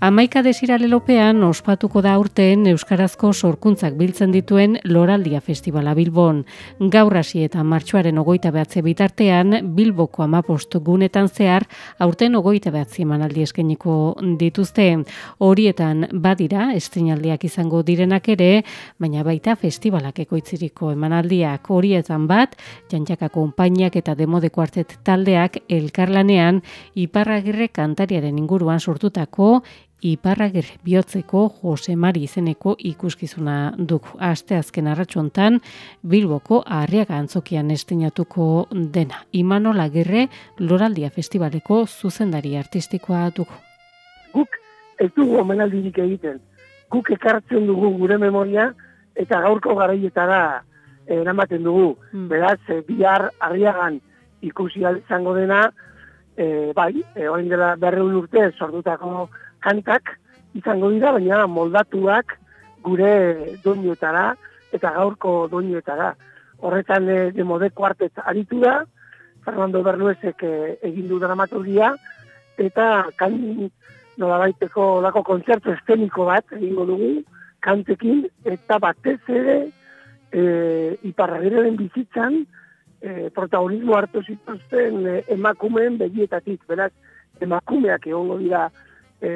Amaika desiralelopean ospatuko da urten Euskarazko sorkuntzak biltzen dituen Loraldia Festivala Bilbon. Gaur hasi eta martxoaren ogoita behatze bitartean Bilboko amapost gunetan zehar aurten ogoita behatzi emanaldi eskeniko dituzte. Horietan badira estrenaldiak izango direnak ere, baina baita festivalak ekoitziriko emanaldiak horietan bat, jantxaka konpainiak eta demodeko hartet taldeak elkarlanean iparragirre kantariaren inguruan sortutako Iparragir bihotzeko Jose Mari izeneko ikuskizuna duk. Aste azken arratxontan Bilboko Arriaga antzokian estinatuko dena. Imano Lagirre Loraldia Festivaleko zuzendari artistikoa dugu. Guk ez dugu omenaldirik egiten. Guk ekartzen dugu gure memoria eta gaurko garaietara eramaten dugu. Hmm. Beraz, e, bihar Arriagan ikusi izango dena, e, bai, e, orain dela berreun urte sortutako kantak izango dira, baina moldatuak gure doinuetara eta gaurko doinuetara. Horretan e, de modeko artet aritu da, Fernando Bernuezek e, egin du dramaturgia, eta kan nola baiteko lako kontzertu esteniko bat egingo dugu, kantekin, eta batez ere e, iparragiraren bizitzan e, protagonismo hartu zituzten e, emakumeen begietatik, beraz, emakumeak egongo dira e,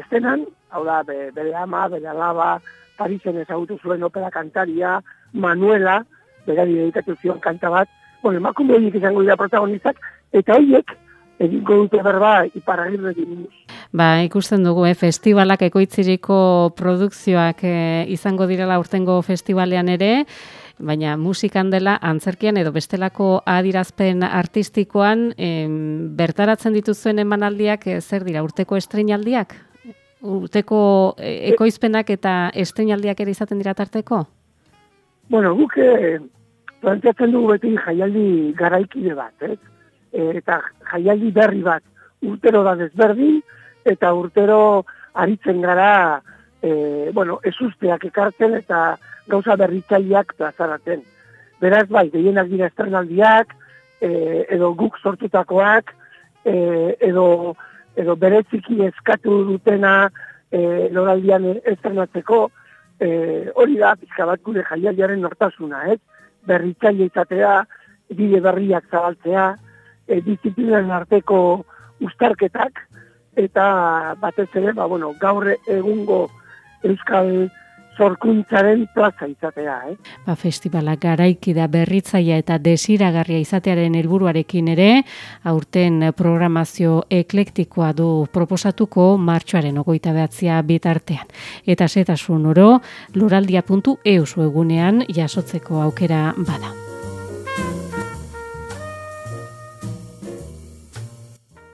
estenan, hau da, bere ama, bere alaba, Parisen ezagutu zuen opera kantaria, Manuela, berari dedikatu zion kanta bat, bueno, emakume horiek izango dira protagonistak, eta horiek egingo dute berba iparragirre dinuz. Ba, ikusten dugu, eh, festivalak ekoitziriko produkzioak eh, izango direla urtengo festivalean ere, baina musikan dela antzerkian edo bestelako adirazpen artistikoan em, bertaratzen dituzuen emanaldiak e, zer dira urteko estreinaldiak? Urteko e, ekoizpenak eta estreinaldiak ere izaten dira tarteko? Bueno, guk e, planteatzen dugu beti jaialdi garaikide bat, eh? eta jaialdi berri bat urtero da desberdin, eta urtero aritzen gara, e, bueno, ez usteak ekartzen eta gauza berritzaileak plazaraten. Beraz, bai, gehienak dira estrenaldiak, e, edo guk sortutakoak, e, edo, edo beretziki eskatu dutena e, loraldian estrenatzeko, e, hori da, pizka bat gure jaialdiaren nortasuna, ez? Berritzaile izatea, bide berriak zabaltzea, e, disiplinan arteko ustarketak, eta batez ere, ba, bueno, gaur egungo euskal zorkuntzaren plaza izatea. Eh? Ba, festivala garaiki da berritzaia eta desiragarria izatearen helburuarekin ere, aurten programazio eklektikoa du proposatuko martxoaren ogoita behatzia bitartean. Eta zetasun oro, luraldia.eu egunean jasotzeko aukera bada.